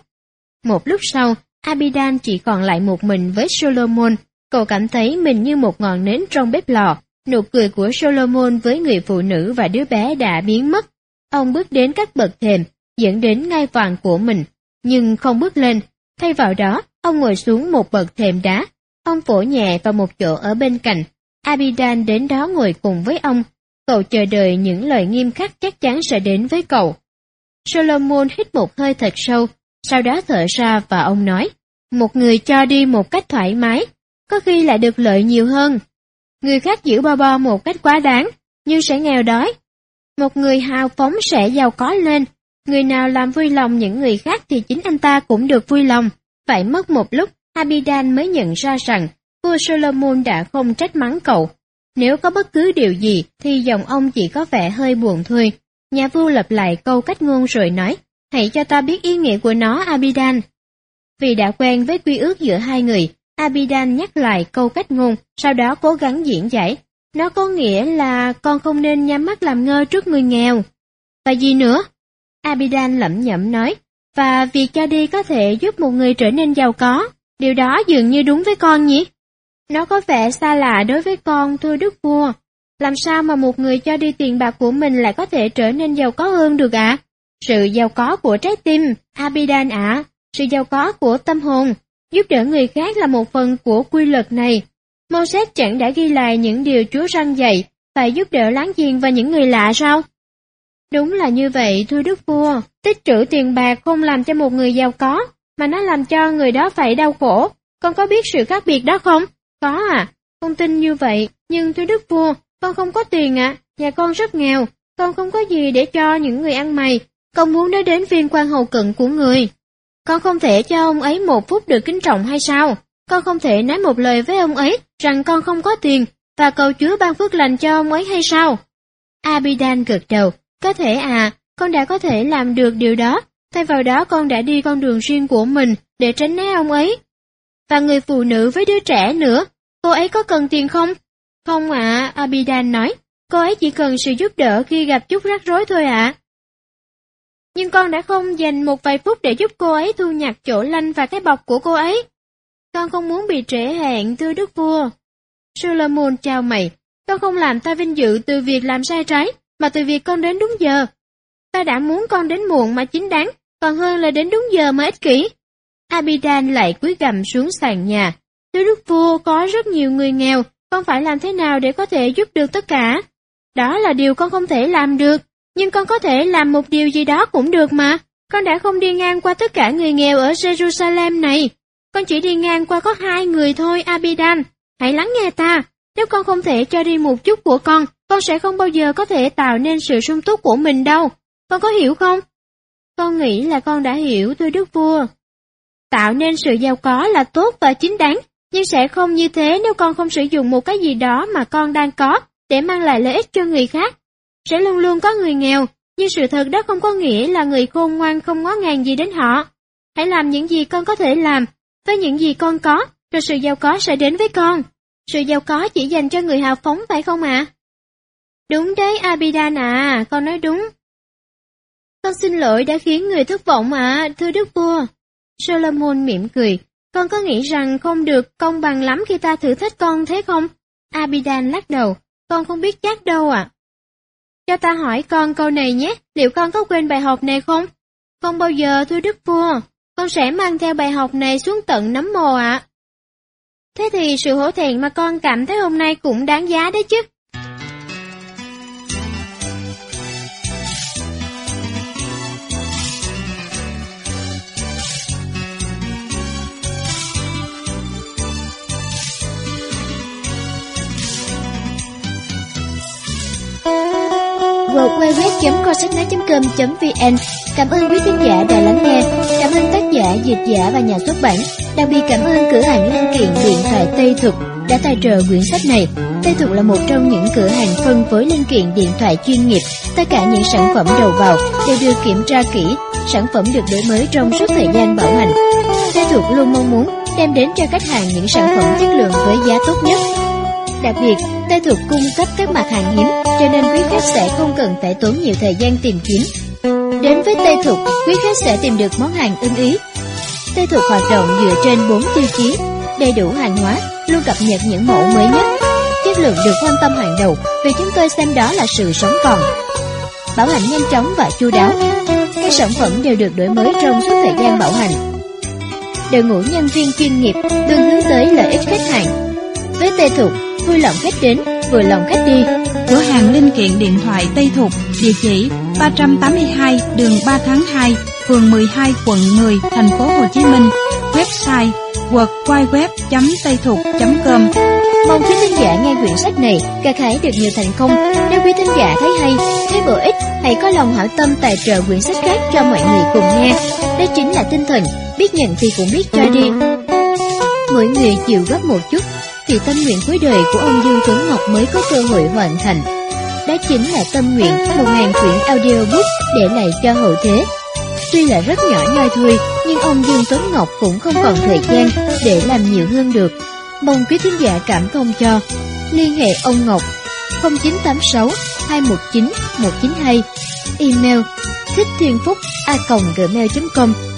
A: Một lúc sau, Abidan chỉ còn lại một mình với Solomon. Cậu cảm thấy mình như một ngọn nến trong bếp lò. Nụ cười của Solomon với người phụ nữ và đứa bé đã biến mất. Ông bước đến các bậc thềm, dẫn đến ngai vàng của mình, nhưng không bước lên. Thay vào đó, ông ngồi xuống một bậc thềm đá. Ông vỗ nhẹ vào một chỗ ở bên cạnh. Abidan đến đó ngồi cùng với ông. Cậu chờ đợi những lời nghiêm khắc chắc chắn sẽ đến với cậu. Solomon hít một hơi thật sâu, sau đó thở ra và ông nói, một người cho đi một cách thoải mái, có khi lại được lợi nhiều hơn. Người khác giữ bo bo một cách quá đáng, nhưng sẽ nghèo đói. Một người hào phóng sẽ giàu có lên, người nào làm vui lòng những người khác thì chính anh ta cũng được vui lòng. Phải mất một lúc, Abidan mới nhận ra rằng vua Solomon đã không trách mắng cậu. Nếu có bất cứ điều gì thì giọng ông chỉ có vẻ hơi buồn thôi. Nhà vua lặp lại câu cách ngôn rồi nói, hãy cho ta biết ý nghĩa của nó Abidan. Vì đã quen với quy ước giữa hai người, Abidan nhắc lại câu cách ngôn, sau đó cố gắng diễn giải. Nó có nghĩa là con không nên nhắm mắt làm ngơ trước người nghèo. Và gì nữa? Abidan lẩm nhẩm nói, và việc cho đi có thể giúp một người trở nên giàu có. Điều đó dường như đúng với con nhỉ? Nó có vẻ xa lạ đối với con, thưa đức vua. Làm sao mà một người cho đi tiền bạc của mình lại có thể trở nên giàu có hơn được ạ? À? Sự giàu có của trái tim, Abidan ạ, à, sự giàu có của tâm hồn, giúp đỡ người khác là một phần của quy luật này. Moses chẳng đã ghi lại những điều Chúa răng dạy, phải giúp đỡ láng giềng và những người lạ sao? Đúng là như vậy, thưa Đức Vua, tích trữ tiền bạc không làm cho một người giàu có, mà nó làm cho người đó phải đau khổ. Con có biết sự khác biệt đó không? Có à, con tin như vậy, nhưng thưa Đức Vua, con không có tiền ạ, à. nhà con rất nghèo, con không có gì để cho những người ăn mày, con muốn nói đến viên quan hầu cận của người. Con không thể cho ông ấy một phút được kính trọng hay sao? Con không thể nói một lời với ông ấy rằng con không có tiền và cầu Chúa ban phước lành cho ông ấy hay sao? Abidan gật đầu, có thể à, con đã có thể làm được điều đó, thay vào đó con đã đi con đường riêng của mình để tránh né ông ấy. Và người phụ nữ với đứa trẻ nữa, cô ấy có cần tiền không? Không ạ, à, Abidan nói, cô ấy chỉ cần sự giúp đỡ khi gặp chút rắc rối thôi ạ. À. Nhưng con đã không dành một vài phút để giúp cô ấy thu nhặt chỗ lanh và cái bọc của cô ấy. Con không muốn bị trễ hẹn, thưa đức vua. Solomon chào mày, con không làm ta vinh dự từ việc làm sai trái, mà từ việc con đến đúng giờ. Ta đã muốn con đến muộn mà chính đáng, còn hơn là đến đúng giờ mà ích kỷ. Abidan lại cúi gầm xuống sàn nhà. Thưa đức vua, có rất nhiều người nghèo, con phải làm thế nào để có thể giúp được tất cả? Đó là điều con không thể làm được, nhưng con có thể làm một điều gì đó cũng được mà. Con đã không đi ngang qua tất cả người nghèo ở Jerusalem này. Con chỉ đi ngang qua có hai người thôi, Abidan. Hãy lắng nghe ta. Nếu con không thể cho đi một chút của con, con sẽ không bao giờ có thể tạo nên sự sung túc của mình đâu. Con có hiểu không? Con nghĩ là con đã hiểu, thưa Đức Vua. Tạo nên sự giàu có là tốt và chính đáng, nhưng sẽ không như thế nếu con không sử dụng một cái gì đó mà con đang có để mang lại lợi ích cho người khác. Sẽ luôn luôn có người nghèo, nhưng sự thật đó không có nghĩa là người khôn ngoan không ngó ngàng gì đến họ. Hãy làm những gì con có thể làm, với những gì con có, rồi sự giàu có sẽ đến với con. Sự giàu có chỉ dành cho người hào phóng phải không ạ? À? Đúng đấy Abidan à, con nói đúng. Con xin lỗi đã khiến người thất vọng ạ, thưa đức vua. Solomon mỉm cười, con có nghĩ rằng không được công bằng lắm khi ta thử thách con thế không? Abidan lắc đầu, con không biết chắc đâu ạ. À. Cho ta hỏi con câu này nhé, liệu con có quên bài học này không? Không bao giờ thưa đức vua, con sẽ mang theo bài học này xuống tận nấm mồ ạ. À. Thế thì sự hổ thẹn mà con cảm thấy hôm nay cũng đáng giá đấy chứ.
B: www.cosetnet.com.vn Cảm ơn quý khán giả đã lắng nghe. Cảm ơn tác giả, dịch giả và nhà xuất bản. Đặc biệt cảm ơn cửa hàng linh kiện điện thoại Tây Thực
A: đã tài trợ quyển sách này. Tây Thục là một trong những cửa hàng phân phối linh kiện điện thoại chuyên nghiệp. Tất cả những sản phẩm đầu vào đều được kiểm tra kỹ, sản phẩm được đổi mới trong suốt thời gian bảo hành. Tây Thục luôn mong muốn đem đến cho khách hàng những sản phẩm chất lượng với giá tốt nhất. Đặc biệt, Tây thuộc cung cấp các mặt hàng hiếm, cho nên quý khách sẽ không cần phải tốn nhiều thời gian tìm kiếm. Đến với Tây thuộc, quý khách sẽ tìm được món hàng ưng ý. Tây thuộc hoạt động dựa trên 4 tiêu chí, đầy đủ hàng hóa, luôn cập nhật những mẫu mới nhất. Chất lượng được quan tâm hàng đầu vì chúng tôi xem đó là sự sống còn. Bảo hành nhanh chóng và chu đáo. Các sản phẩm đều được đổi mới trong suốt thời gian bảo hành. Đội ngũ nhân viên chuyên nghiệp luôn hướng tới lợi ích khách hàng. Với tê Thục, vui lòng khách đến, vừa lòng khách đi.
C: Cửa hàng linh kiện điện thoại Tây Thục, địa chỉ 382 đường 3 tháng 2, phường 12, quận 10, thành phố Hồ Chí Minh. Website www.taythuc.com
A: Mong quý thính giả nghe quyển sách này gặt hái được nhiều thành công. Nếu quý thính giả thấy hay, thấy bổ ích, hãy có lòng hảo tâm tài trợ quyển sách khác cho mọi người cùng nghe. Đó chính là tinh thần biết nhận thì cũng biết cho đi. Mỗi người chịu góp một chút, thì tâm nguyện cuối đời của ông Dương Tuấn Ngọc mới có cơ hội hoàn thành. Đó chính là tâm nguyện một ngàn quyển audiobook để lại cho hậu thế. Tuy là rất nhỏ nhoi thôi, nhưng ông Dương Tuấn Ngọc cũng không còn thời gian để làm nhiều hơn được. Mong quý thính giả cảm thông cho. Liên hệ ông Ngọc 0986 219 192 Email thích thiên phúc a gmail.com